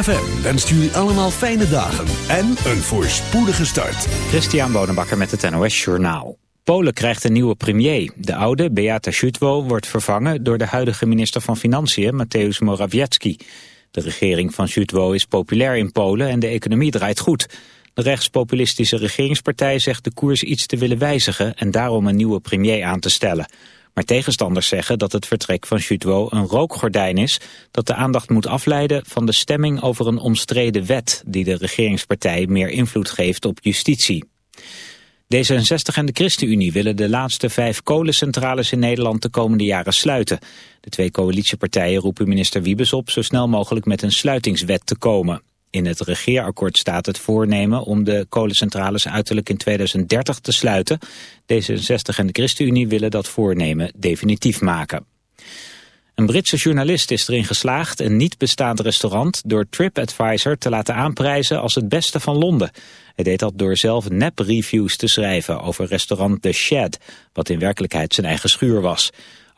ZFM wenst jullie allemaal fijne dagen en een voorspoedige start. Christian Bonenbakker met het NOS Journaal. Polen krijgt een nieuwe premier. De oude, Beata Szydło, wordt vervangen door de huidige minister van Financiën, Mateusz Morawiecki. De regering van Szydło is populair in Polen en de economie draait goed. De rechtspopulistische regeringspartij zegt de koers iets te willen wijzigen en daarom een nieuwe premier aan te stellen. Maar tegenstanders zeggen dat het vertrek van Jutwo een rookgordijn is... dat de aandacht moet afleiden van de stemming over een omstreden wet... die de regeringspartij meer invloed geeft op justitie. D66 en de ChristenUnie willen de laatste vijf kolencentrales in Nederland de komende jaren sluiten. De twee coalitiepartijen roepen minister Wiebes op zo snel mogelijk met een sluitingswet te komen. In het regeerakkoord staat het voornemen om de kolencentrales uiterlijk in 2030 te sluiten. D66 en de ChristenUnie willen dat voornemen definitief maken. Een Britse journalist is erin geslaagd een niet bestaand restaurant door TripAdvisor te laten aanprijzen als het beste van Londen. Hij deed dat door zelf nep-reviews te schrijven over restaurant The Shed, wat in werkelijkheid zijn eigen schuur was.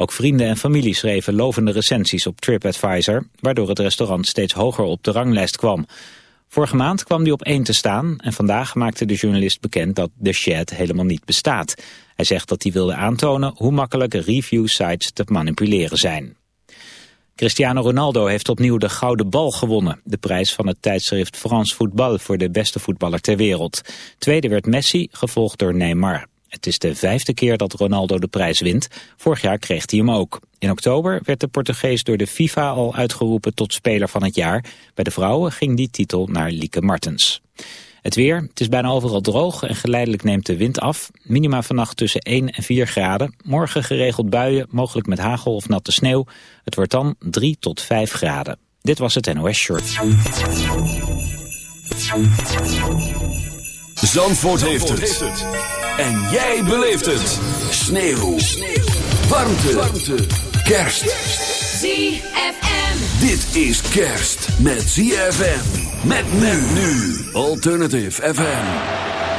Ook vrienden en familie schreven lovende recensies op TripAdvisor, waardoor het restaurant steeds hoger op de ranglijst kwam. Vorige maand kwam die op één te staan en vandaag maakte de journalist bekend dat The Shed helemaal niet bestaat. Hij zegt dat hij wilde aantonen hoe makkelijk review sites te manipuleren zijn. Cristiano Ronaldo heeft opnieuw de Gouden Bal gewonnen. De prijs van het tijdschrift France Football voor de beste voetballer ter wereld. Tweede werd Messi, gevolgd door Neymar. Het is de vijfde keer dat Ronaldo de prijs wint. Vorig jaar kreeg hij hem ook. In oktober werd de Portugees door de FIFA al uitgeroepen tot speler van het jaar. Bij de vrouwen ging die titel naar Lieke Martens. Het weer, het is bijna overal droog en geleidelijk neemt de wind af. Minima vannacht tussen 1 en 4 graden. Morgen geregeld buien, mogelijk met hagel of natte sneeuw. Het wordt dan 3 tot 5 graden. Dit was het NOS Short. Zandvoort, heeft, het. En jij beleeft het. Sneeuw. Sneeuw. Warmte. Warmte. Kerst. ZFM. Dit is kerst met ZFM. Met men nu. Alternative FM.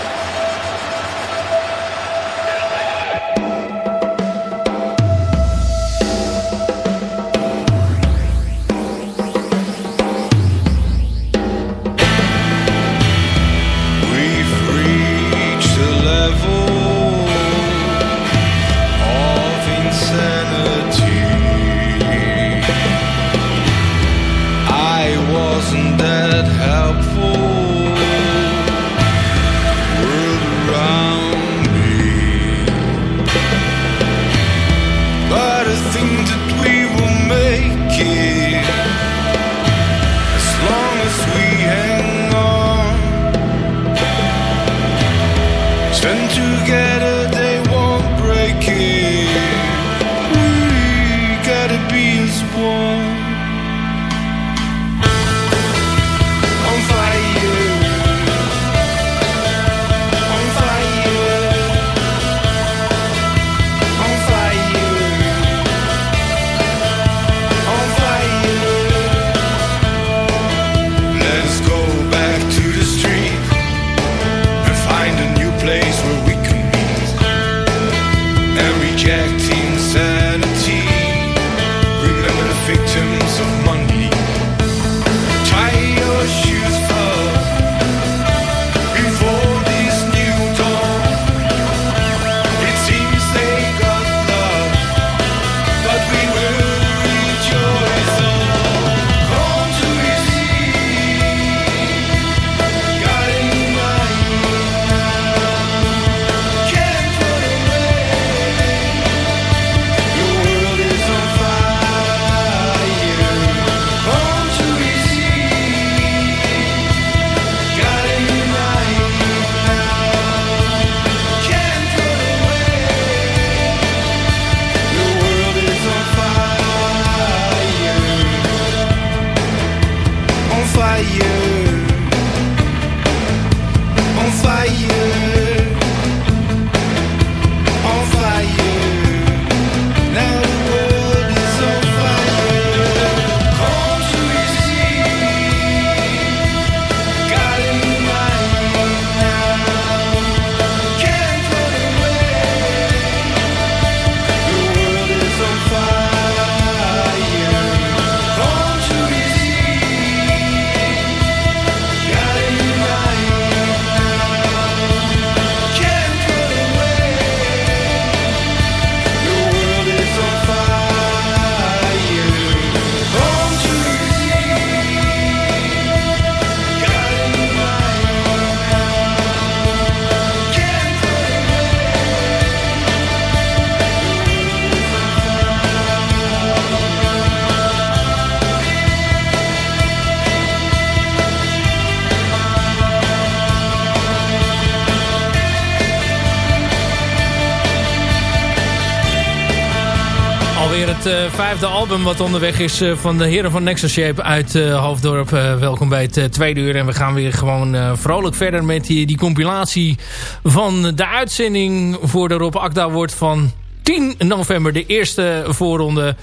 Het uh, vijfde album wat onderweg is uh, van de heren van Nexus Shape uit uh, Hoofddorp. welkom bij het tweede uur. En we gaan weer gewoon vrolijk verder met die, die compilatie van de uitzending voor de Rob Akda wordt van 10 november. De eerste voorronde.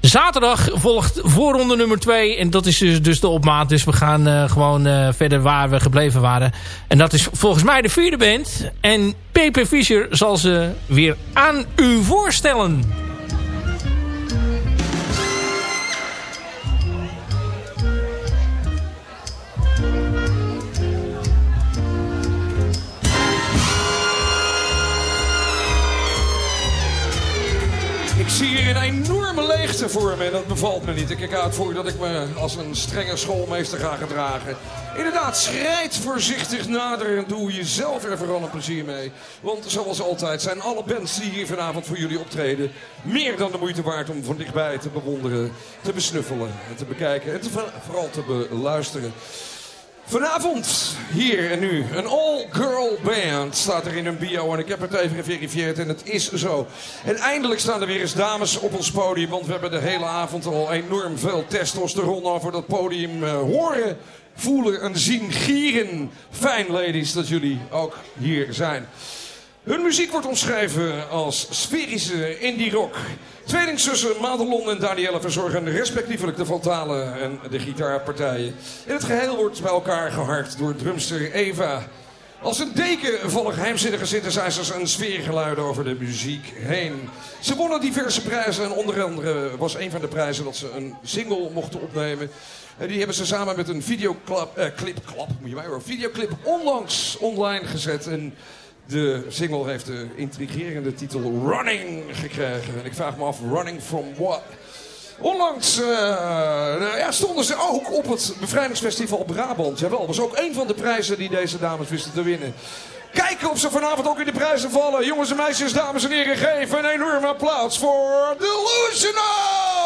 Zaterdag volgt voorronde nummer 2. En dat is dus, dus de opmaat. Dus we gaan gewoon verder waar we gebleven waren. En dat is volgens mij de vierde band. En P.P. Fischer zal ze weer aan u voorstellen. Zie hier een enorme leegte voor me en dat bevalt me niet. Ik kijk uit voor dat ik me als een strenge schoolmeester ga gedragen. Inderdaad, schrijt voorzichtig nader en doe jezelf er vooral een plezier mee. Want zoals altijd zijn alle bands die hier vanavond voor jullie optreden... meer dan de moeite waard om van dichtbij te bewonderen, te besnuffelen en te bekijken... en vooral te beluisteren. Vanavond, hier en nu, een all-girl band staat er in een bio en ik heb het even geverifieerd en het is zo. En eindelijk staan er weer eens dames op ons podium, want we hebben de hele avond al enorm veel testosteron over dat podium uh, horen, voelen en zien gieren. Fijn ladies dat jullie ook hier zijn. Hun muziek wordt omschreven als sferische indie rock. Tweelingzussen Madelon en Danielle verzorgen respectievelijk de frontale en de gitaarpartijen. In het geheel wordt bij elkaar gehard door drumster Eva. Als een deken vallen geheimzinnige synthesizers en sfeergeluiden over de muziek heen. Ze wonnen diverse prijzen en onder andere was een van de prijzen dat ze een single mochten opnemen. En die hebben ze samen met een videoclip, eh, clip, moet je mij horen, videoclip onlangs online gezet. En de single heeft de intrigerende titel Running gekregen. En ik vraag me af, running from what? Onlangs uh, ja, stonden ze ook op het bevrijdingsfestival Brabant. Jawel, was ook een van de prijzen die deze dames wisten te winnen. Kijken of ze vanavond ook in de prijzen vallen. Jongens en meisjes, dames en heren, geef een enorme applaus voor Delusionals!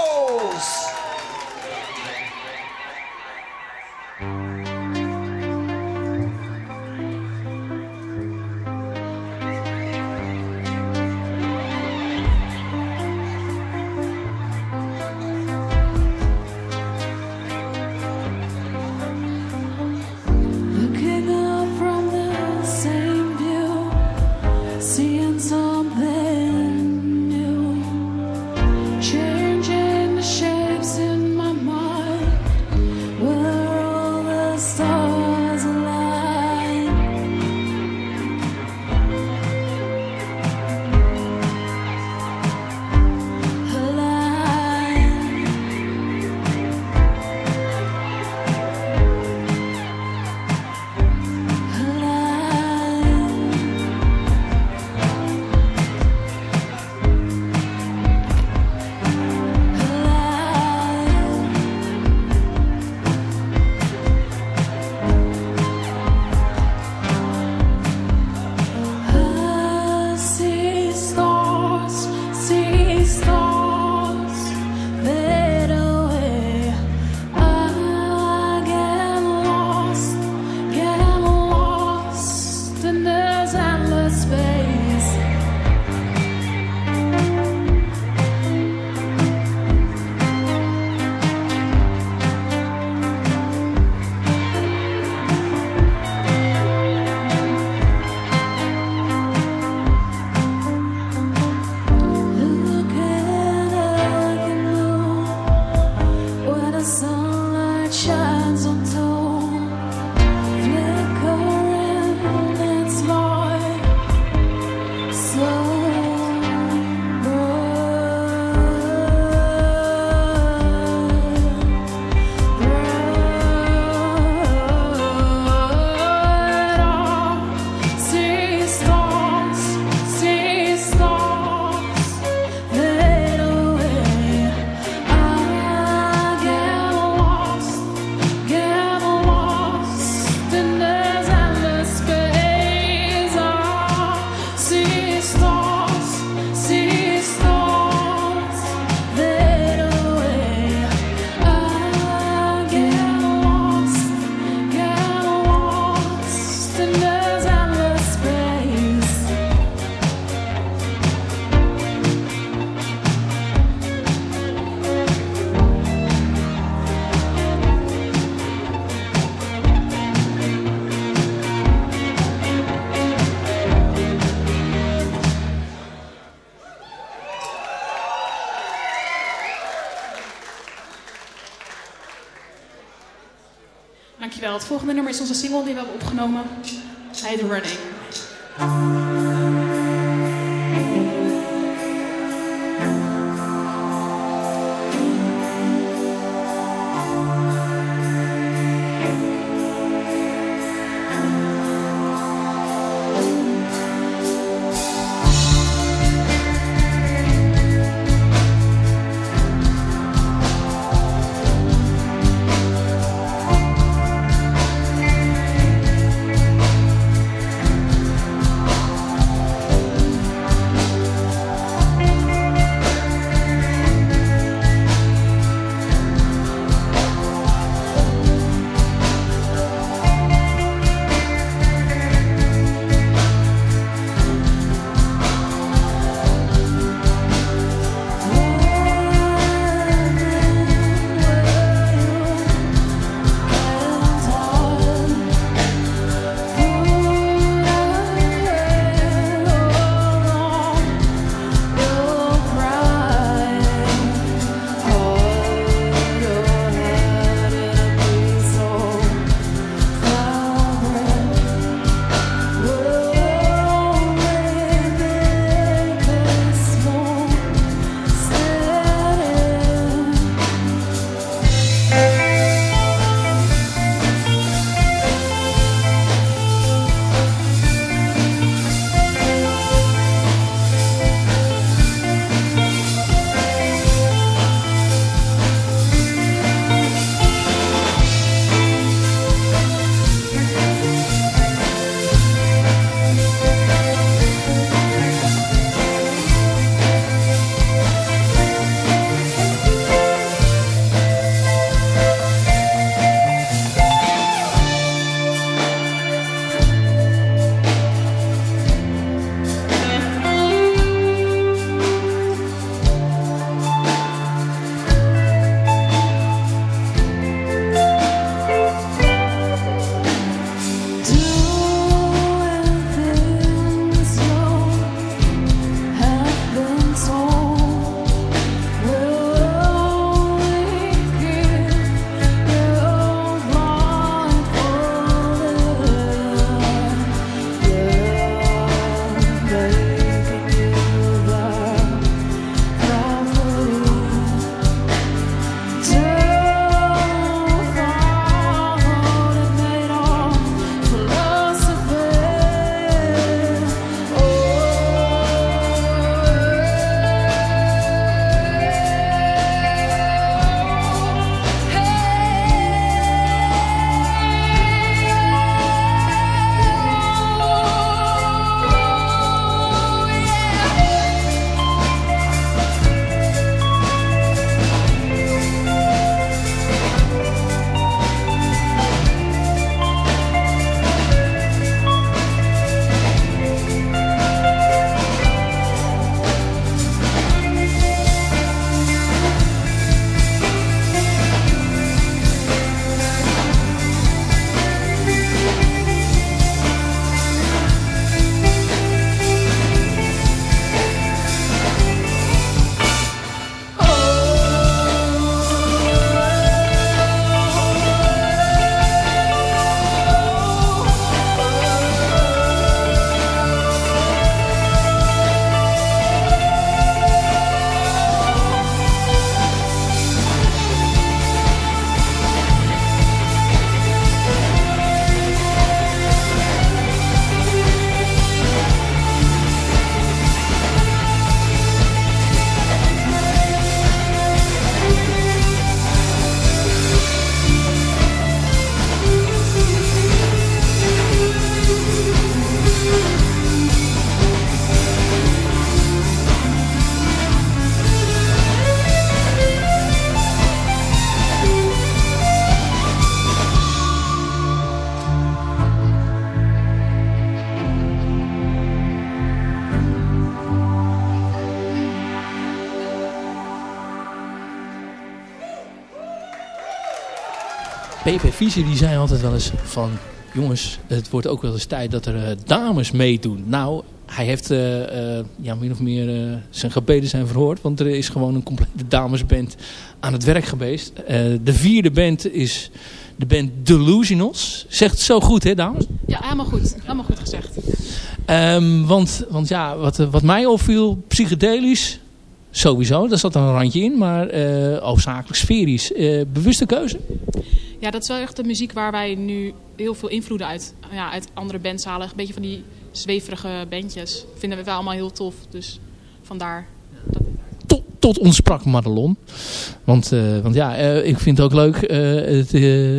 Het volgende nummer is onze single die we hebben opgenomen. Heet Running. Die zei altijd wel eens van... jongens, het wordt ook wel eens tijd dat er uh, dames meedoen. Nou, hij heeft eh, eh, ja, min of meer eh, zijn gebeden zijn verhoord. Want er is gewoon een complete damesband aan het werk geweest. de vierde band is de band Delusionals. Zegt het zo goed hè dames? Ja, helemaal goed. Helemaal goed gezegd. Ehm, want, want ja, wat, wat mij opviel, psychedelisch, sowieso, daar zat een randje in. Maar uh, hoofdzakelijk sferisch. bewuste keuze? Ja, dat is wel echt de muziek waar wij nu heel veel invloeden uit, ja, uit andere bands halen. Een beetje van die zweverige bandjes. Vinden we wel allemaal heel tof. Dus vandaar. Dat... Tot, tot ons sprak Madelon. Want, uh, want ja, ik vind het ook leuk. Het,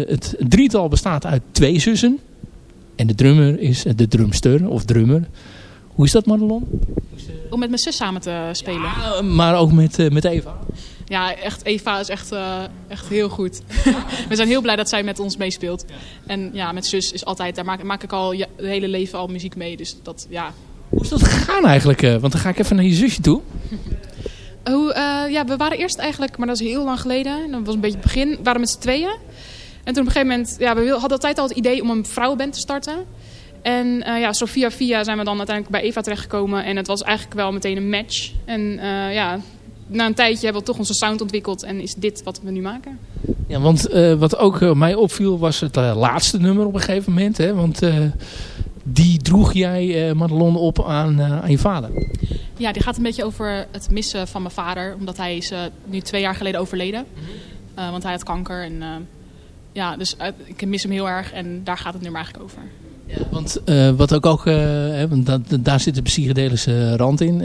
het, drietal bestaat uit twee zussen. En de drummer is de drumster of drummer. Hoe is dat Madelon? Om met mijn zus samen te spelen. Ja, maar ook met, met Eva ja, echt, Eva is echt, uh, echt heel goed. we zijn heel blij dat zij met ons meespeelt. En ja, met zus is altijd, daar maak, maak ik al ja, het hele leven al muziek mee. Dus dat, ja. Hoe is dat gegaan eigenlijk? Uh, want dan ga ik even naar je zusje toe. Hoe, uh, ja, we waren eerst eigenlijk, maar dat is heel lang geleden. Dat was een beetje het begin. We waren met z'n tweeën. En toen op een gegeven moment, ja, we hadden altijd al het idee om een vrouwenband te starten. En uh, ja, zo via via zijn we dan uiteindelijk bij Eva terechtgekomen. En het was eigenlijk wel meteen een match. En uh, ja, na een tijdje hebben we toch onze sound ontwikkeld en is dit wat we nu maken. Ja, want uh, wat ook mij opviel was het laatste nummer op een gegeven moment. Hè? Want die droeg jij, Madelon, op aan, aan je vader. Ja, die gaat een beetje over het missen van mijn vader. Omdat hij is nu twee jaar geleden overleden. Mm-hmm. want hij had kanker. En, ja, dus ik mis hem heel erg en daar gaat het nummer eigenlijk over. Ja, want wat ook, ook hè, want dat, daar zit de psychedelische rand in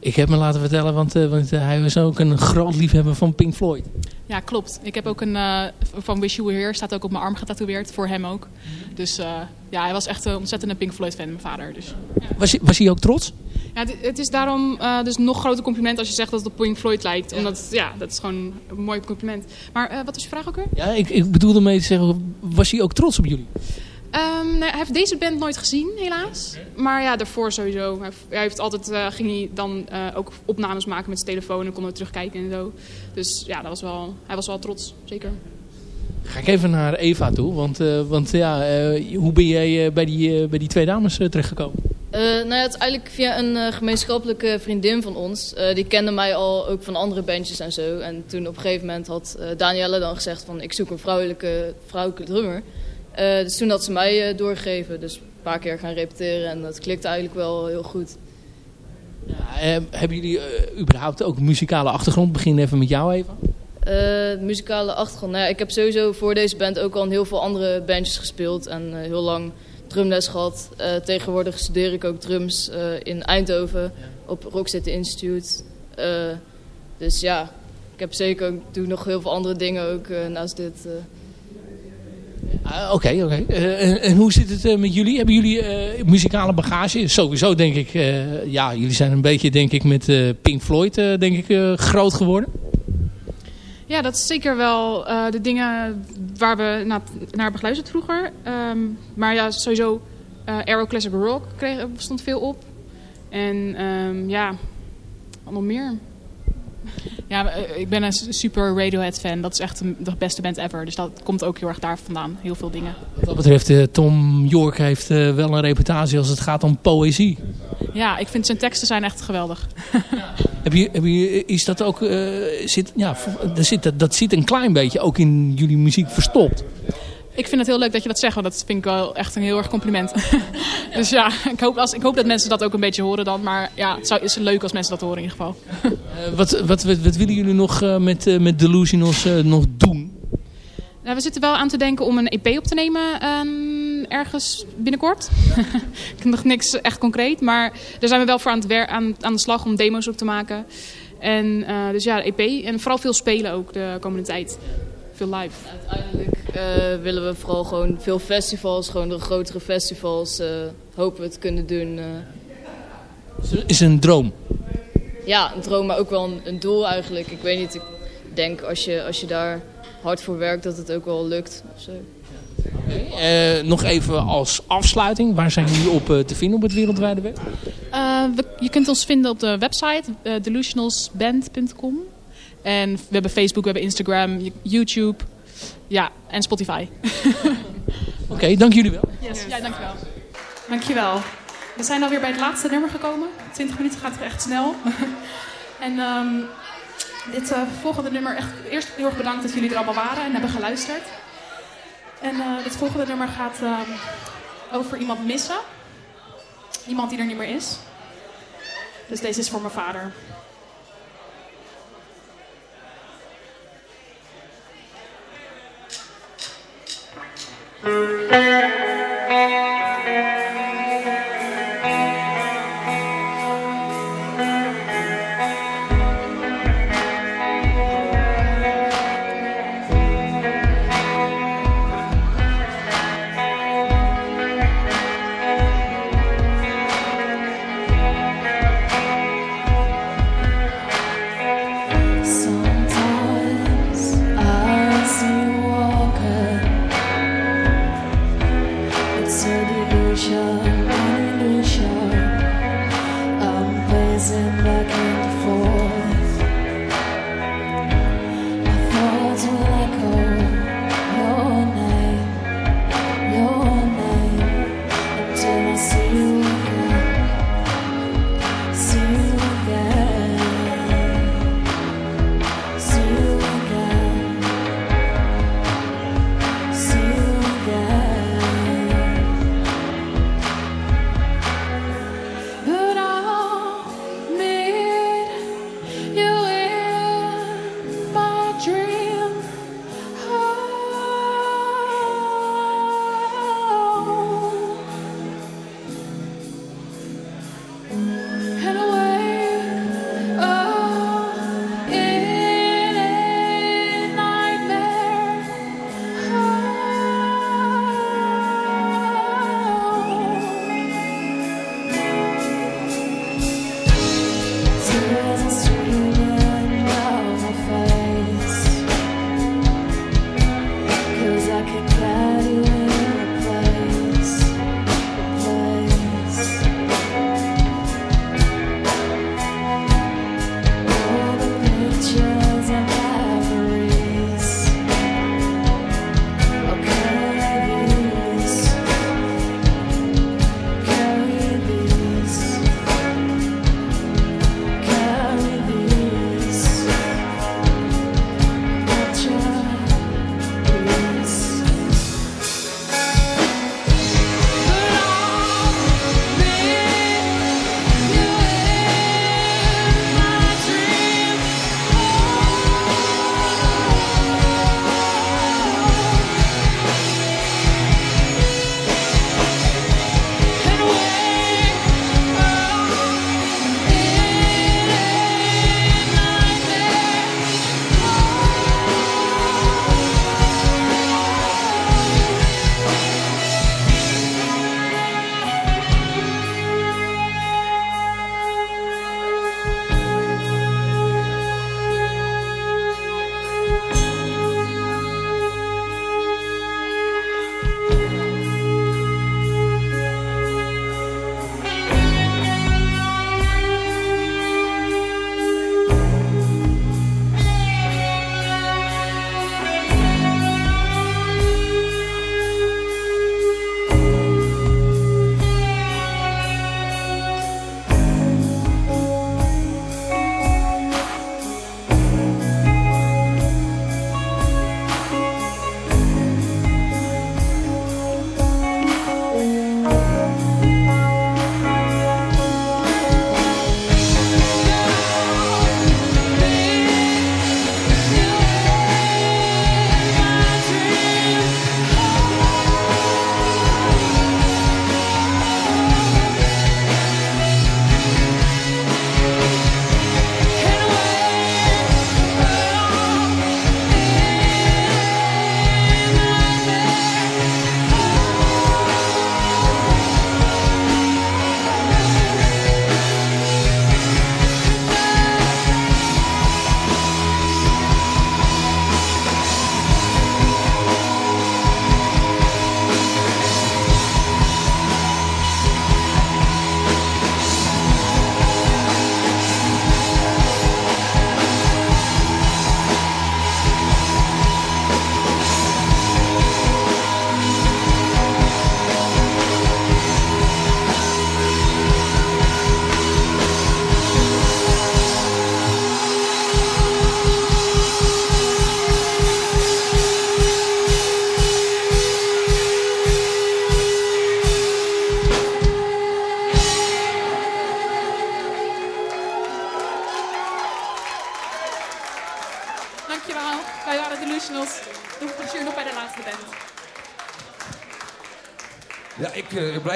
ik heb me laten vertellen, want, uh, want uh, hij was ook een groot liefhebber van Pink Floyd. Ja, klopt. Ik heb ook een uh, van Wish You Were Here, staat ook op mijn arm getatoeëerd, voor hem ook. Dus ja, hij was echt een ontzettende Pink Floyd fan, mijn vader. Dus, ja. was, hij, was hij ook trots? Ja, het is daarom dus nog groter compliment als je zegt dat het op Pink Floyd lijkt. Omdat, ja, dat is gewoon een mooi compliment. Maar wat is je vraag ook weer? Ja, ik, ik bedoelde mee te zeggen, was hij ook trots op jullie? Um, hij heeft deze band nooit gezien, helaas. Maar ja, daarvoor sowieso. Hij, heeft altijd, uh, ging hij dan uh, ook opnames maken met zijn telefoon en kon er terugkijken en zo. Dus ja, dat was wel, hij was wel trots, zeker. Ga ik even naar Eva toe, want, uh, want ja, hoe ben jij bij, die, bij die twee dames terechtgekomen? nou ja, het is eigenlijk via een gemeenschappelijke vriendin van ons. die kende mij al ook van andere bandjes en zo. En toen op een gegeven moment had Danielle dan gezegd van ik zoek een vrouwelijke, vrouwelijke drummer. Uh, dus toen had ze mij uh, doorgegeven. Dus een paar keer gaan repeteren en dat klikte eigenlijk wel heel goed. Ja, uh, hebben jullie überhaupt ook muzikale achtergrond? Begin even met jou even. muzikale achtergrond? Nou ja, ik heb sowieso voor deze band ook al in heel veel andere bandjes gespeeld. En heel lang drumles gehad. tegenwoordig studeer ik ook drums in Eindhoven ja. op Rock City Institute. dus ja, ik heb zeker ook, doe nog heel veel andere dingen ook naast dit... Ah, oké, oké. Eh, en, hoe zit het uh, met jullie? Hebben jullie uh, muzikale bagage? Sowieso denk ik, ja, jullie zijn een beetje denk ik met Pink Floyd denk ik groot geworden. Ja, dat is zeker wel de dingen waar we naar, hebben geluisterd vroeger. Um, maar ja, sowieso Aero Classic Rock kreeg, stond veel op. En um, ja, nog meer. Ja, eh, ik ben een super Radiohead fan. Dat is echt de beste band ever. Dus dat komt ook heel erg daar vandaan. Heel veel dingen. Wat dat betreft, uh, Tom York heeft uh, wel een reputatie als het gaat om poëzie. Ja, ik vind zijn teksten zijn echt geweldig. heb je, heb je, is dat ook, uh, zit, ja, dat zit, dat zit een klein beetje ook in jullie muziek verstopt? Ik vind het heel leuk dat je dat zegt, want dat vind ik wel echt een heel erg compliment. dus ja, ik hoop, als, ik hoop dat mensen dat ook een beetje horen dan. Maar ja, het zou, is leuk als mensen dat horen in ieder geval. uh, wat, wat, wat, wat, willen jullie nog uh, met, uh, met Delusionals nog doen? Nou, we zitten wel aan te denken om een EP op te nemen um, ergens binnenkort. ik heb nog niks echt concreet, maar daar zijn we wel voor aan, het aan, aan de slag om demo's op te maken. En dus ja, EP en vooral veel spelen ook de komende tijd. Veel live. Uiteindelijk uh, willen we vooral gewoon veel festivals, gewoon de grotere festivals, uh, hopen we het kunnen doen. Uh. Is een droom? Ja, een droom, maar ook wel een, een, doel eigenlijk. Ik weet niet, ik denk als je, als je daar hard voor werkt dat het ook wel lukt. Ofzo. Okay. nog even als afsluiting, waar zijn jullie op te vinden op het wereldwijde web? We, je kunt ons vinden op de website delusionalsband.com. En we hebben Facebook, we hebben Instagram, YouTube... Ja, en Spotify. Oké, okay, dank jullie wel. Yes, ja, dankjewel. Dankjewel. We zijn alweer bij het laatste nummer gekomen. 20 minuten gaat echt snel. en ehm, dit uh, volgende nummer, echt eerst heel erg bedankt dat jullie er allemaal waren en hebben geluisterd. En uh, het volgende nummer gaat um, over iemand missen. Iemand die er niet meer is. Dus deze is voor mijn vader. Thank you.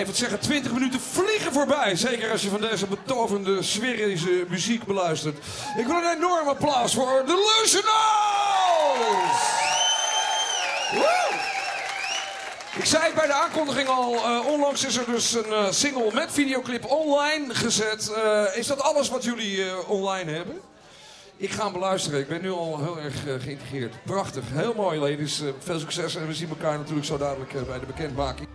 Ik zeggen, 20 minuten vliegen voorbij. Zeker als je van deze betoverende Zwerische muziek beluistert. Ik wil een enorm applaus voor Lucenaals! Woe! Ik zei bij de aankondiging al, uh, onlangs is er dus een uh, single met videoclip online gezet. Uh, is dat alles wat jullie online hebben? Ik ga hem beluisteren. Ik ben nu al heel erg geïntegreerd. Prachtig. Heel mooi, ladies. veel succes en we zien elkaar natuurlijk zo dadelijk bij de bekendmaking.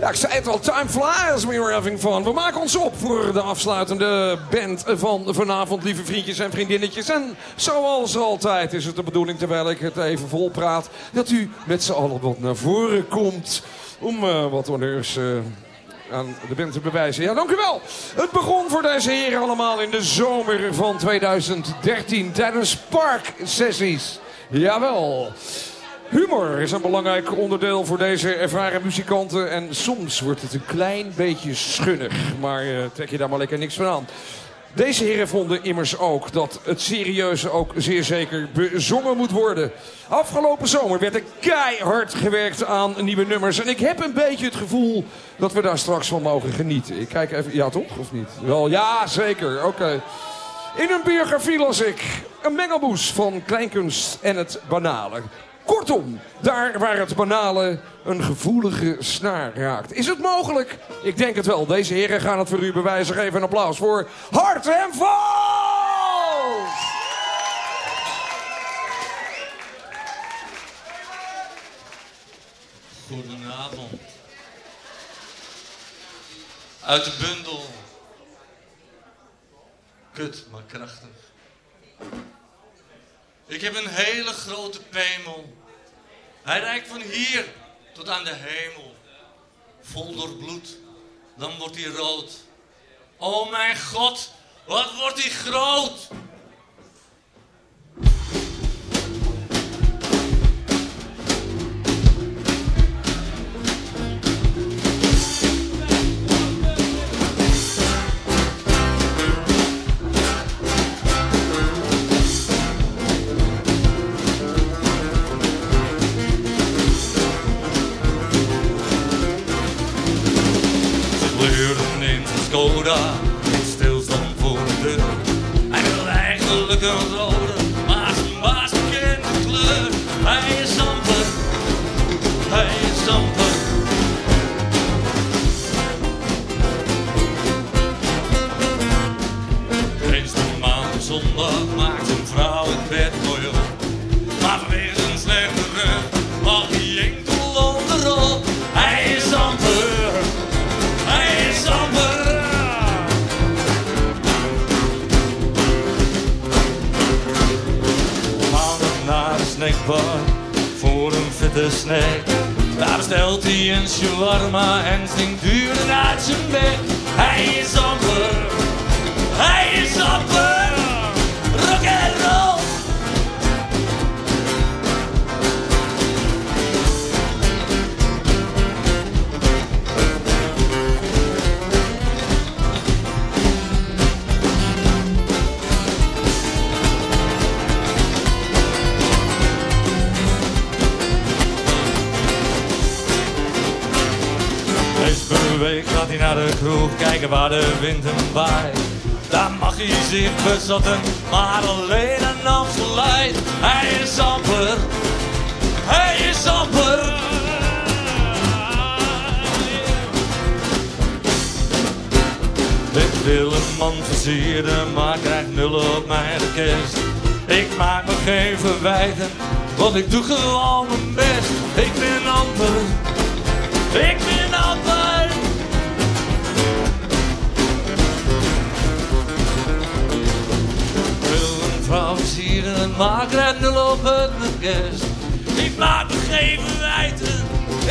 Ja, ik zei het al, time flies when you're having fun. We maken ons op voor de afsluitende band van vanavond, lieve vriendjes en vriendinnetjes. En zoals altijd is het de bedoeling, terwijl ik het even vol praat, dat u met z'n allen wat naar voren komt om uh, wat honneurs... Uh, aan de band te bewijzen. Ja, dank u wel. Het begon voor deze heren allemaal in de zomer van 2013 tijdens parksessies. Jawel. Humor is een belangrijk onderdeel voor deze ervaren muzikanten. En soms wordt het een klein beetje schunnig. Maar uh, trek je daar maar lekker niks van aan. Deze heren vonden immers ook dat het serieuze ook zeer zeker bezongen moet worden. Afgelopen zomer werd er keihard gewerkt aan nieuwe nummers. En ik heb een beetje het gevoel dat we daar straks van mogen genieten. Ik kijk even, ja toch? Of niet? Wel, ja zeker, oké. In een biografie ik een mengelmoes van kleinkunst en het banale. Kortom, daar waar het banale een gevoelige snaar raakt. Is het mogelijk? Ik denk het wel. Deze heren gaan het voor u bewijzen. Geef een applaus voor Hart en Vals! Goedenavond. Uit de bundel. Kut, maar krachtig. Ik heb een hele grote pemel. Hij reikt van hier tot aan de hemel. Vol door bloed, dan wordt hij rood. O mijn God, wat wordt hij groot! Skoda in voor een vette snack. Daar bestelt hij een shawarma en stinkt duur uit zijn bek. Hij is amper, hij is amper, naar de kroeg kijken waar de wind hem waait. Daar mag hij zich bezotten, maar alleen een Amstel. Hij is amper, hij is amper. Ik wil een man versieren, maar krijg nul op mijn request. Ik maak me geen verwijten, want ik doe gewoon mijn best. Ik ben amper, ik vrouw versieren, maar krijg nul op het orkest. Ik maak me geen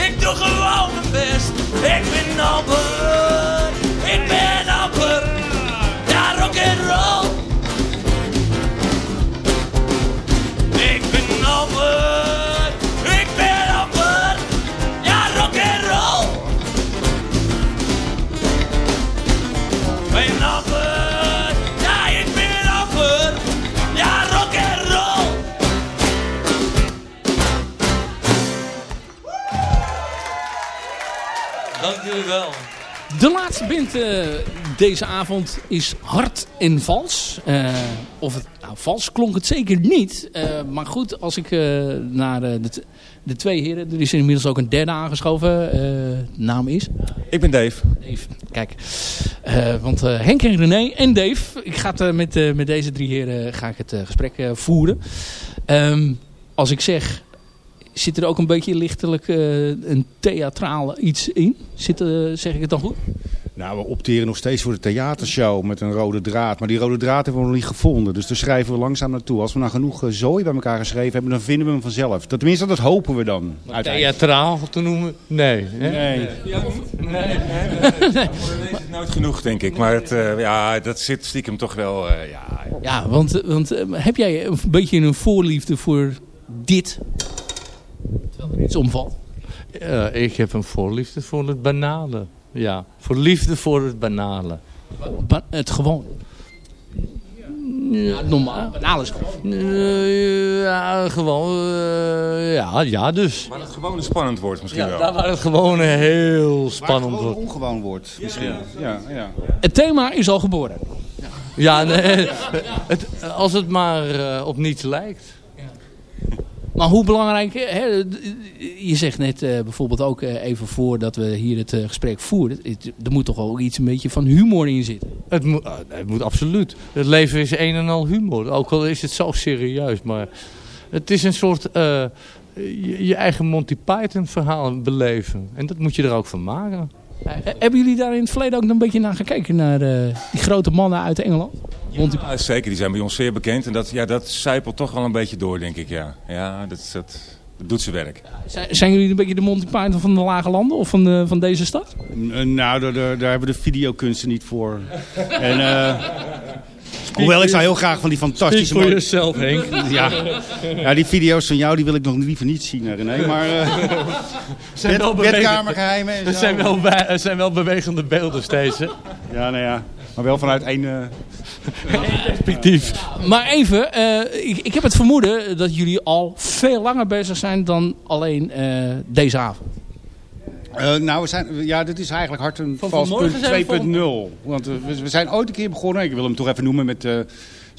ik doe gewoon mijn best. Ik ben amper, ik ben amper, ja rock and roll. Ik ben amper, De laatste band eh, deze avond is Hard en Vals. Eh, of het, nou, vals klonk het zeker niet. Eh, maar goed, als ik eh, naar eh, de, de twee heren... Er is inmiddels ook een derde aangeschoven. eh, naam is? Ik ben Dave. Dave, kijk. Eh, want eh, Henk en René en Dave... Ik ga het, met, eh, met deze drie heren ga ik het gesprek eh, voeren. Ehm, als ik zeg... Zit er ook een beetje lichtelijk eh, een theatraal iets in? Zit, eh, zeg ik het dan goed? Nou, we opteren nog steeds voor de theatershow met een rode draad. Maar die rode draad hebben we nog niet gevonden. Dus daar schrijven we langzaam naartoe. Als we nou genoeg eh, zooi bij elkaar geschreven hebben, dan vinden we hem vanzelf. Dat, tenminste, dat hopen we dan. uiteindelijk. Theatraal te noemen? Nee. hè? Nee. Nooit genoeg, denk ik. Maar het, eh, ja, dat zit stiekem toch wel... eh, ja, Ja, want, want heb jij een beetje een voorliefde voor dit? Terwijl er iets omvalt. Ja, ik heb een voorliefde voor het banale. Ja, voor liefde voor het banale. Ba- het gewoon. Ja, normaal. Banaal is gewoon. Eh, ja, gewoon. eh, ja, ja, dus. maar het gewoon een spannend wordt misschien Ja, wel. daar waar het gewoon heel Waar spannend het gewoon wordt. ongewoon wordt. Misschien. Ja, ja. Het thema is al geboren. Ja, nee, het, als het maar eh, op niets lijkt. Maar hoe belangrijk... Hè, je zegt net eh, bijvoorbeeld ook eh, even voordat we hier het eh, gesprek voeren. het- Er moet toch wel iets een beetje van humor in zitten. Het moet, het moet absoluut. Het leven is een en al humor. Ook al is het zo serieus. Maar het is een soort... je, je eigen Monty Python verhaal beleven. En dat moet je er ook van maken. Hebben jullie daar in het verleden ook een beetje naar gekeken? Naar die grote mannen uit Engeland? Monty Ja, zeker, die zijn bij ons zeer bekend. En dat, ja, dat zijpelt toch wel een beetje door, denk ik. Ja, ja dat, dat, dat doet zijn werk. Zijn, zijn jullie een beetje de Monty Python van de lage landen of van, de, van deze stad? Eh, Nou, daar, daar, daar hebben we de videokunsten niet voor. En, eh, hoewel ik zou heel graag van die fantastische... Mo- yourself, Henk. Ja. ja, die video's van jou die wil ik nog liever niet zien, René. Maar eh zijn wel bed, bewegend. bedkamergeheimen en Het zo. zijn wel, het zijn wel bewegende beelden steeds. Hè? Ja, nou ja. Maar wel vanuit één... eh, Perspectief. Maar even, eh, ik, ik heb het vermoeden dat jullie al veel langer bezig zijn dan alleen eh, deze avond. Eh, nou, we zijn, ja, dit is eigenlijk hard een Van vals vanmorgen punt zijn we 2.0. Want we, we zijn ooit een keer begonnen. Ik wil hem toch even noemen met... eh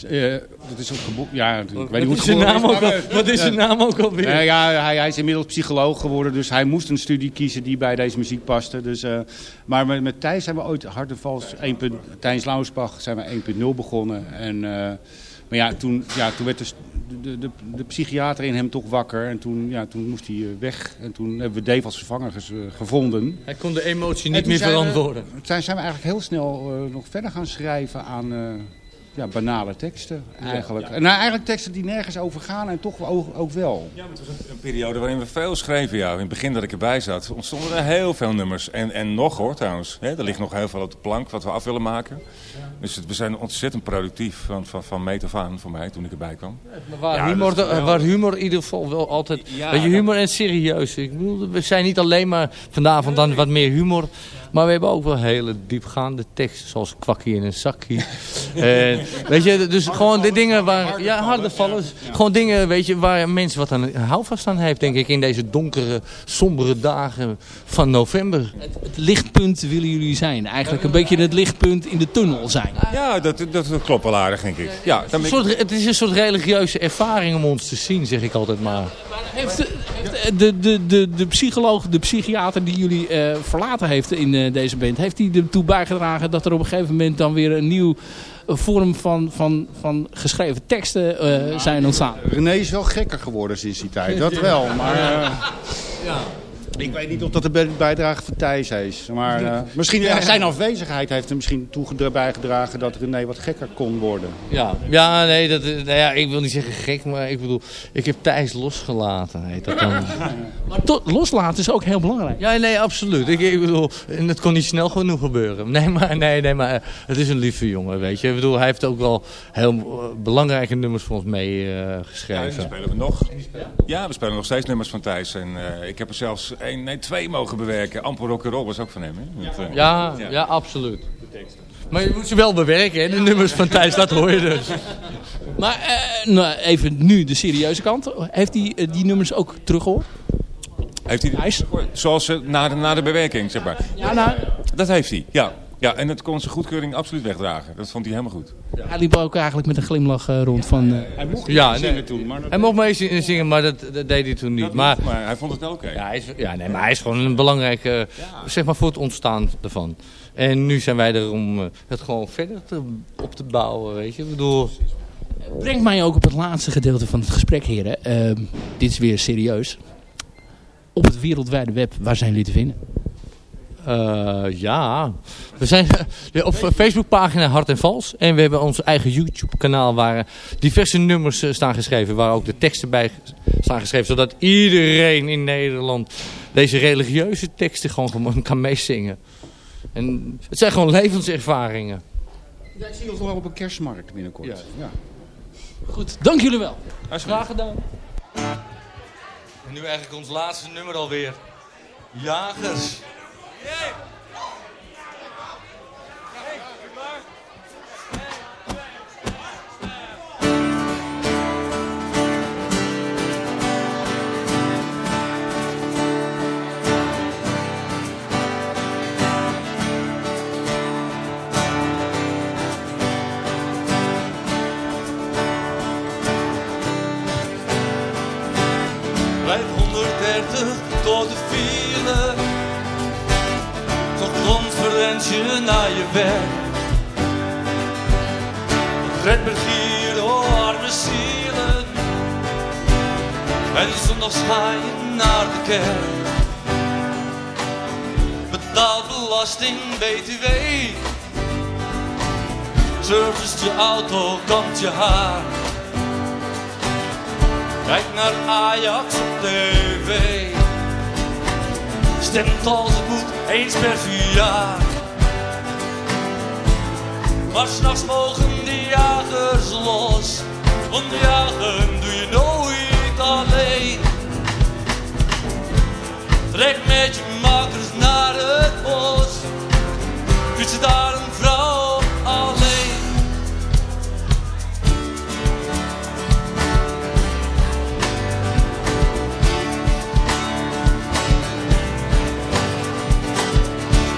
eh, dat is ook gebo- Ja, ik weet niet hoe Wat het is naam ook maar, al- eh, wat is zijn naam ook alweer? Ja, hij, hij is inmiddels psycholoog geworden. Dus hij moest een studie kiezen die bij deze muziek paste. Dus, eh, maar met, met Thijs zijn we ooit hard en vals 1. punt- Thijs Launsbach zijn we 1.0 begonnen. En, eh, maar ja, toen, ja, toen werd de, de, de, de psychiater in hem toch wakker. En toen, ja, toen moest hij weg. En toen hebben we Dave als vervanger ges- gevonden. Hij kon de emotie niet meer verantwoorden. Toen zijn we eigenlijk heel snel eh, nog verder gaan schrijven aan eh, ja, banale teksten. Eigenlijk. Nou, eigenlijk teksten die nergens over gaan en toch ook, ook wel. Ja, maar het was een, een periode waarin we veel schreven. Ja. In het begin dat ik erbij zat, ontstonden er heel veel nummers. En, en nog hoor trouwens. Hè, er ligt nog heel veel op de plank wat we af willen maken. Dus het, we zijn ontzettend productief van, van, van meet af aan voor mij toen ik erbij kwam. Maar waar, Ja, humor, wel- waar humor in ieder geval wel altijd... Ja, weet je, humor en serieus. Ik bedoel, we zijn niet alleen maar vanavond dan wat meer humor. Maar we hebben ook wel hele diepgaande teksten. Zoals kwakkie in een zakkie. en, weet je, dus gewoon de dingen waar... Ja, harde vallers. Gewoon dingen, weet je, waar mensen wat aan houvast aan heeft, denk ik. In deze donkere, sombere dagen van november. Het, het lichtpunt willen jullie zijn. Eigenlijk een beetje het lichtpunt in de tunnel zijn. Ja, dat, dat, dat klopt wel aardig, denk ik. Ja, dan Een ben ik- soort, het is een soort religieuze ervaring om ons te zien, zeg ik altijd maar. Heeft de, heeft de, de, de, de psycholoog, de psychiater die jullie eh, verlaten heeft in eh, deze band... heeft die ertoe bijgedragen dat er op een gegeven moment dan weer een nieuw eh, vorm van, van, van geschreven teksten eh, zijn ontstaan? René is wel gekker geworden sinds die tijd, dat wel. Maar eh, ik weet niet of dat de bij- bijdrage van Thijs is. Maar eh, misschien ja, zijn afwezigheid heeft er misschien toe bijgedragen dat René wat gekker kon worden. Ja, ja, nee, dat, nou ja, ik wil niet zeggen gek, maar ik bedoel, ik heb Thijs losgelaten, heet dat dan. Maar tot loslaten is ook heel belangrijk. Ja, nee, absoluut. Ik, ik bedoel, en het kon niet snel genoeg gebeuren. Nee, maar, nee, nee, maar eh, het is een lieve jongen, weet je. Ik bedoel, hij heeft ook wel heel eh, belangrijke nummers voor ons meegeschreven. Ja, die spelen we nog. Ja, we spelen nog steeds nummers van Thijs. En eh, ik heb er zelfs één, nee, twee mogen bewerken. Amper Rock'n'Roll was ook van hem. Hè? Dat, eh, ja, ja, absoluut. Maar je moet ze wel bewerken, hè, de nummers van Thijs, dat hoor je dus. Maar eh, nou, even nu de serieuze kant. Heeft hij eh, die nummers ook teruggehoord? Heeft hij Thijs? Zoals na, de, na de bewerking, zeg maar. Ja, nou, dat heeft hij, ja. Ja, en dat kon zijn goedkeuring absoluut wegdragen. Dat vond hij helemaal goed. Hij liep ook eigenlijk met een glimlach eh, rond van... eh, Hij mocht Ja, nee. zingen toen, maar dat- Hij mocht mee zingen, maar dat, dat deed hij toen niet. Dat maar, niet, maar hij vond het wel oké. ja, hij is, ja, nee, maar hij is gewoon een belangrijke, zeg maar voor het ontstaan ervan. En nu zijn wij er om eh, het gewoon verder te, op te bouwen, weet je. Ik bedoel, brengt mij ook op het laatste gedeelte van het gesprek, heren. Ehm, dit is weer serieus. Op het wereldwijde web, waar zijn jullie te vinden? Eh, ja, we zijn op Facebookpagina Hart en Vals. En we hebben ons eigen YouTube kanaal waar eh, diverse nummers eh, staan geschreven. Waar ook de teksten bij staan geschreven. Zodat iedereen in Nederland deze religieuze teksten gewoon, gewoon kan meezingen. En het zijn gewoon levenservaringen. Ja, ik zie ons nog wel op een kerstmarkt binnenkort. Ja. Ja. Goed, dank jullie wel. Graag gedaan. En nu eigenlijk ons laatste nummer alweer. Jagers. Door conferentie naar je werk. Red Bergier, oh arme zielen. En zondags ga je naar de kerk. Betaal belasting, BTW. Service je auto, kant je haar. Kijk naar Ajax op tv. Stemt als het moet, eens per vier jaar. Maar s'nachts mogen de jagers los. Want jagen doe je nooit alleen. Trek met je makers naar het bos. Fietsen daar een vrouw alleen.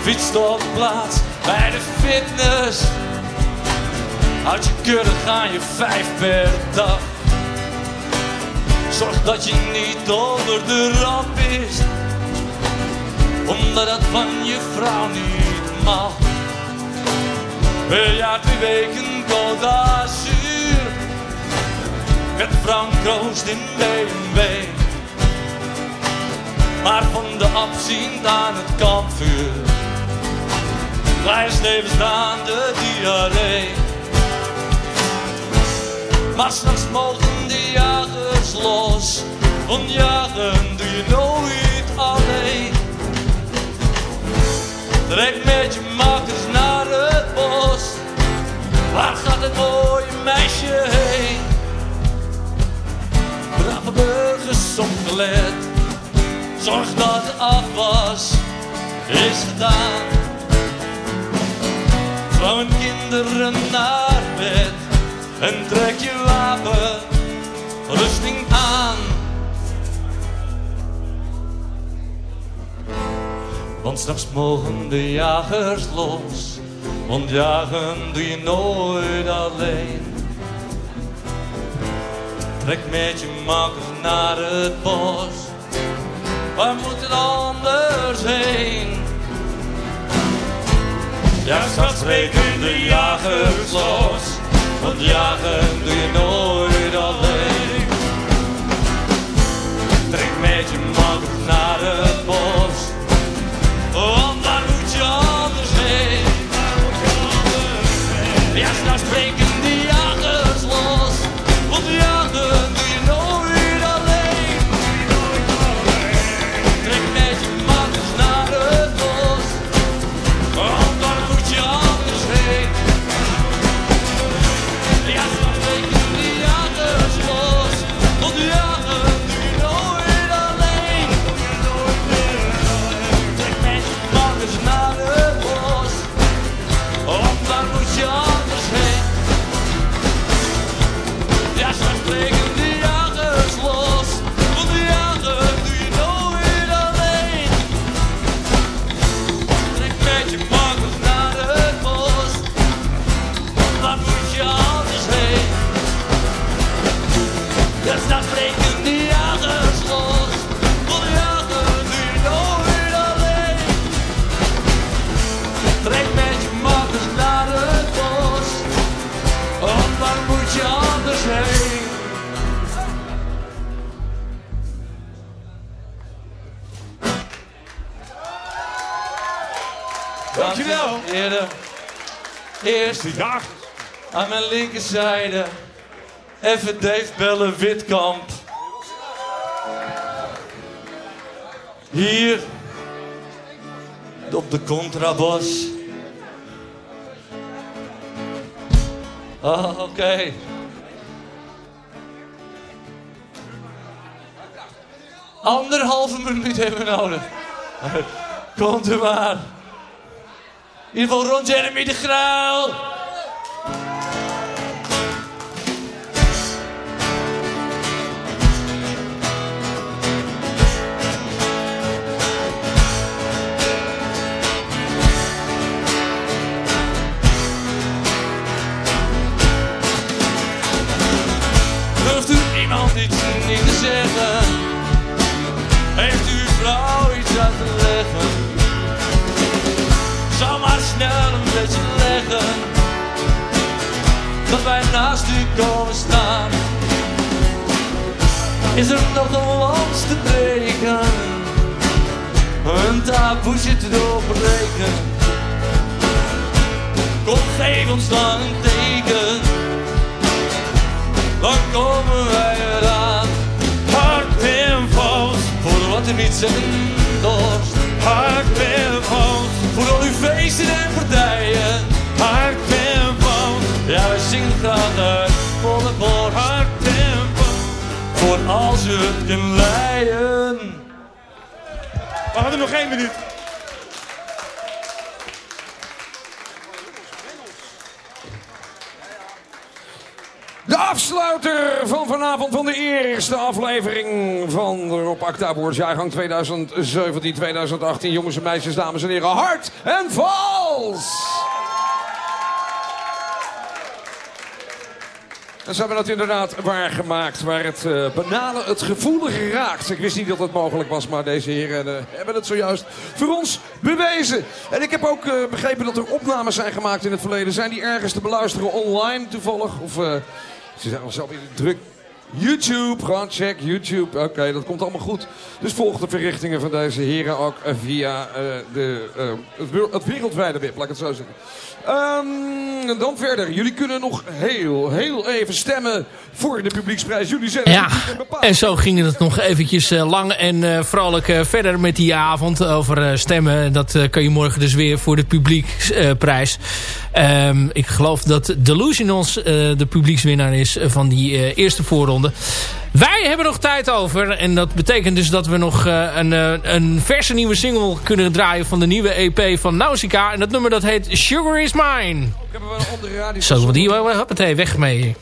Fietst de plaats bij de fitness. Uit je kudde gaan je vijf per dag. Zorg dat je niet onder de rand is. Omdat dat van je vrouw niet mag. Per jaar twee weken d'Azur. Met Frank Kroost in BMW. Maar van de absint aan het kampvuur. Blijf nevenstaande diarree. Maar s'nachts mogen de jagers los. Want jagen doe je nooit alleen. Trek met je makkers naar het bos. Waar gaat het mooie meisje heen? Brave burgers opgelet. Zorg dat de afwas is gedaan. Vrouw en kinderen naar bed. En trek je wapen, rusting aan. Want straks mogen de jagers los. Want jagen doe je nooit alleen. Trek met je makkers naar het bos. Waar moet het anders heen? Ja, straks breken de jagers los. Want jagen doe je nooit alleen. Trek met je makkers naar het bos. Want linkerzijde even Dave Bellen Witkamp. Hier op de contrabas. Oh, oké. Anderhalve minuut hebben we nodig. Komt u maar. In ieder geval rond Jeremy de Graal. Acta jaargang 2017-2018. Jongens en meisjes, dames en heren, hard en vals! En ze hebben dat inderdaad waargemaakt, waar het uh, banale, het gevoelige raakt. Ik wist niet dat het mogelijk was, maar deze heren uh, hebben het zojuist voor ons bewezen. En ik heb ook uh, begrepen dat er opnames zijn gemaakt in het verleden. Zijn die ergens te beluisteren online toevallig? Of ze zijn al in druk. YouTube, gewoon check YouTube. Oké, okay, dat komt allemaal goed. Dus volg de verrichtingen van deze heren ook via de, het, het wereldwijde web, laat ik het zo zeggen. Um, dan verder. Jullie kunnen nog heel, heel even stemmen voor de publieksprijs. Jullie zijn ja, en zo ging het nog eventjes uh, lang en uh, vrolijk uh, verder met die avond over stemmen. Dat kan je morgen dus weer voor de publieksprijs. Um, ik geloof dat Delusionals de publiekswinnaar is van die eerste voorronde. Wij hebben nog tijd over. En dat betekent dus dat we nog uh, een, uh, een verse nieuwe single kunnen draaien van de nieuwe EP van Nausicaa. En dat nummer dat heet Sugar Is Mine. Hebben we een andere radio Zo, die hoppatee, weg mee.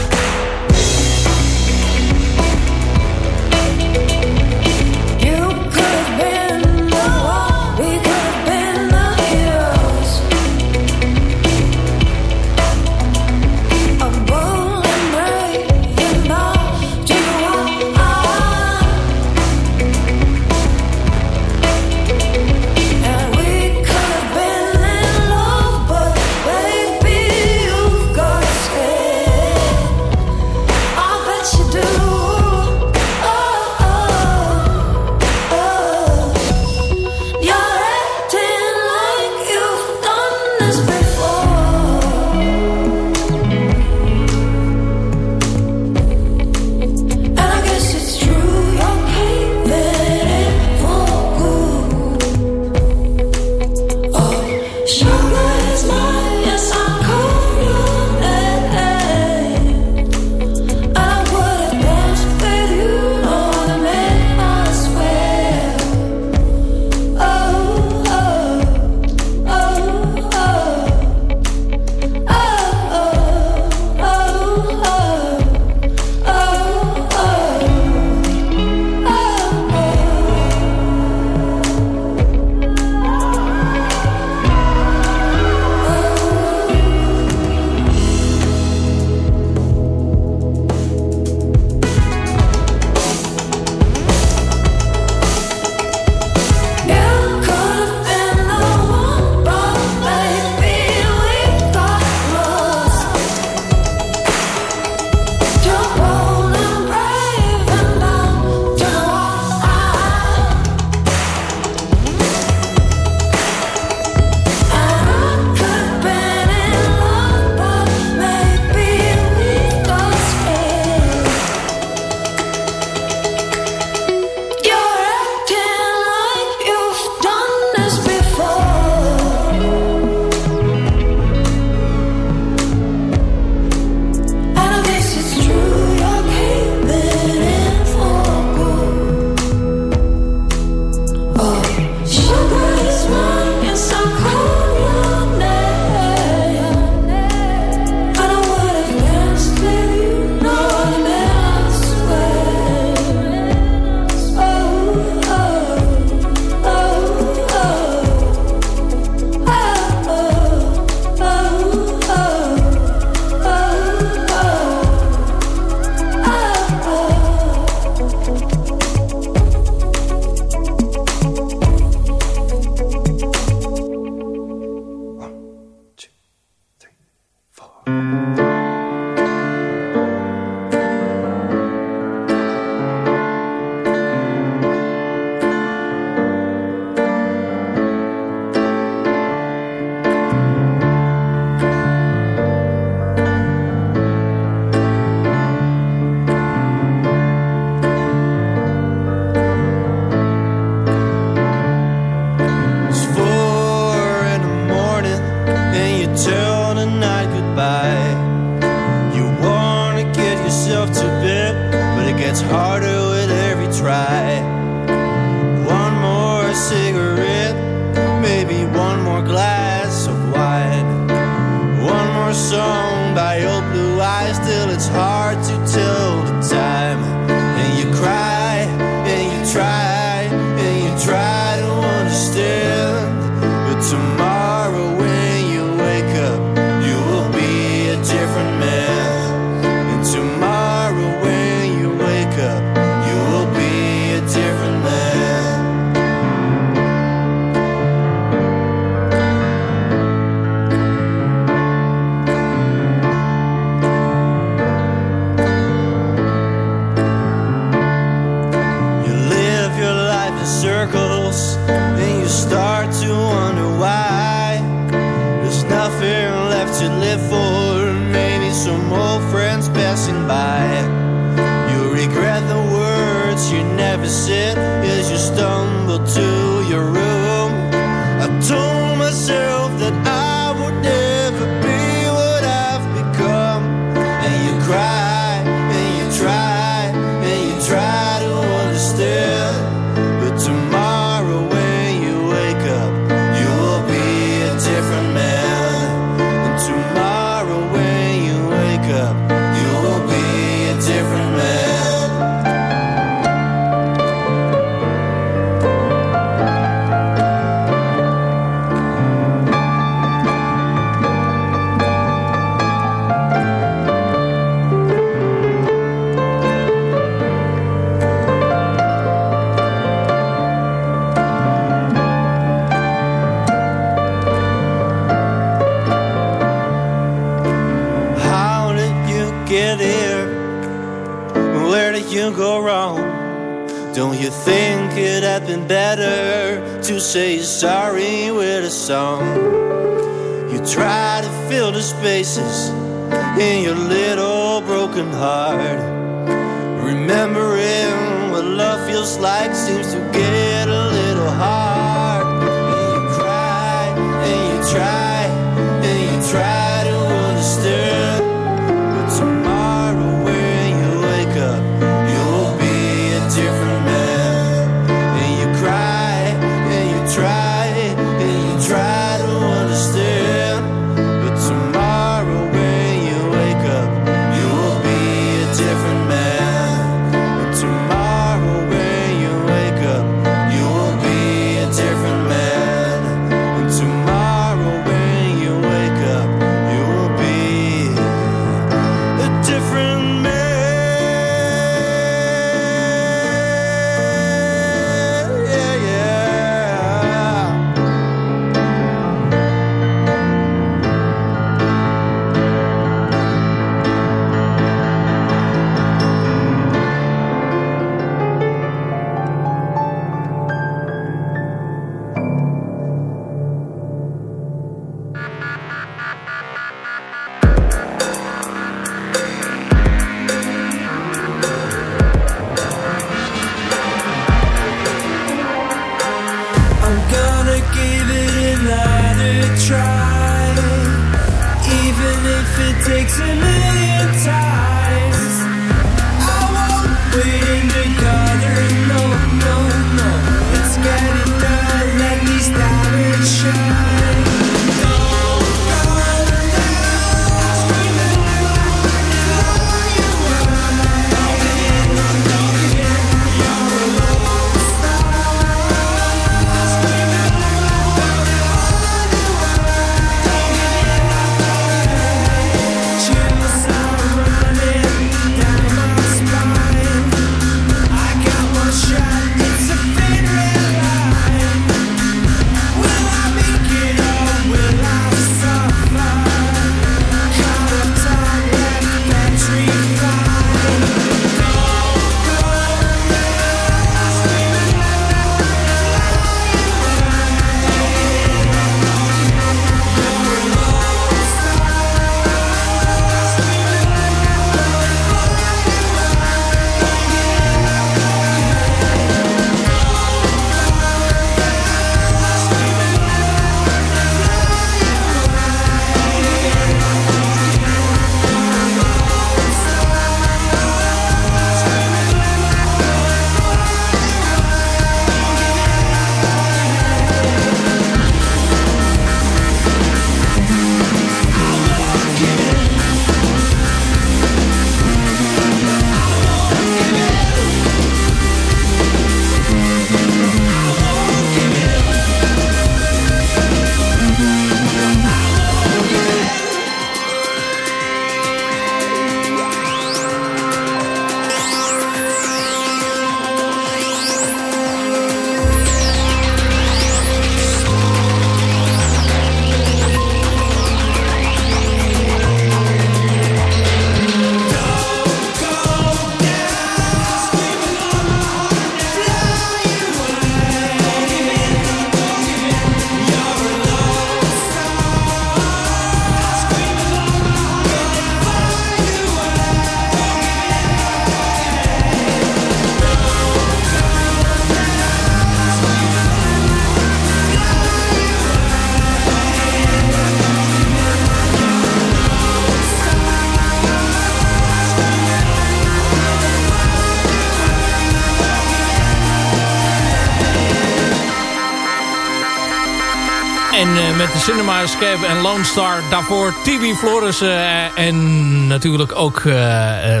Met de Cinema Escape en Lone Star. Daarvoor Tibi Flores uh, en natuurlijk ook uh,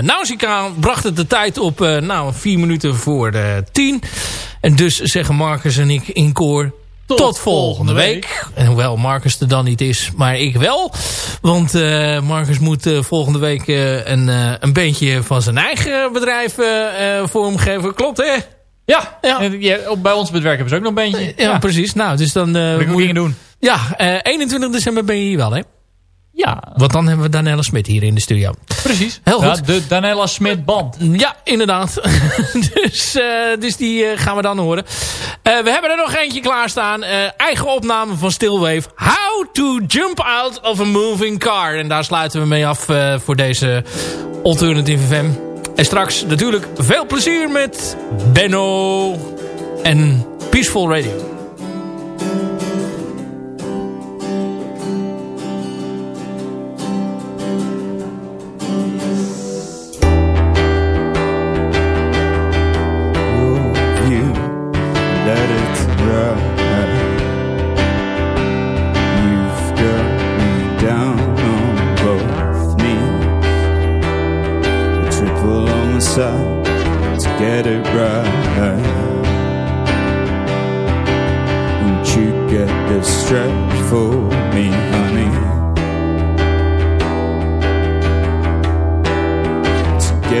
Nausicaa bracht het de tijd op nou, vier minuten voor de tien. En dus zeggen Marcus en ik in koor tot, tot volgende week. week. En hoewel Marcus er dan niet is, maar ik wel. Want uh, Marcus moet uh, volgende week uh, een, een beentje van zijn eigen bedrijf vormgeven. Klopt hè? Ja, ja. bij ons bedrijf hebben ze ook nog een beentje. Ja, ja. precies. Nou, dus dan moet je doen. Ja, 21 december ben je hier wel hè? Ja. Want dan hebben we Danella Smit hier in de studio. Precies. Heel goed. Ja, de Danella Smit band. Ja, inderdaad. dus, uh, dus die uh, gaan we dan horen. Uh, we hebben er nog eentje klaarstaan. eigen opname van Stillwave. How to jump out of a moving car. En daar sluiten we mee af voor deze Alternative FM. En straks natuurlijk veel plezier met Benno en Peaceful Radio.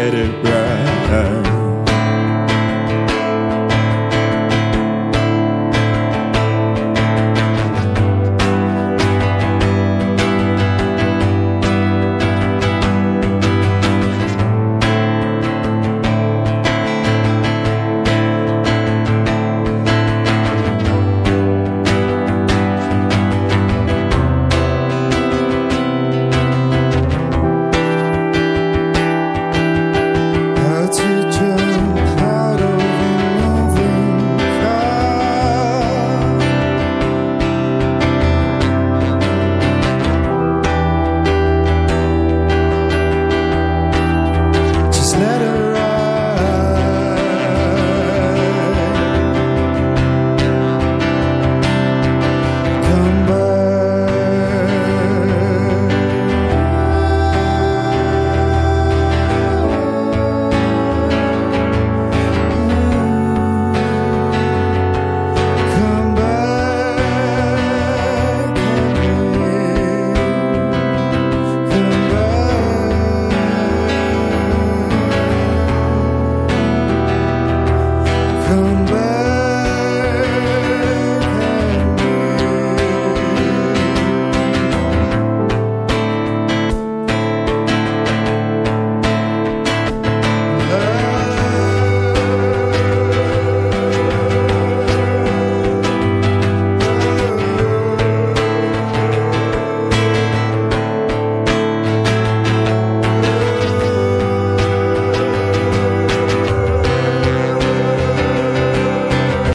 get it right.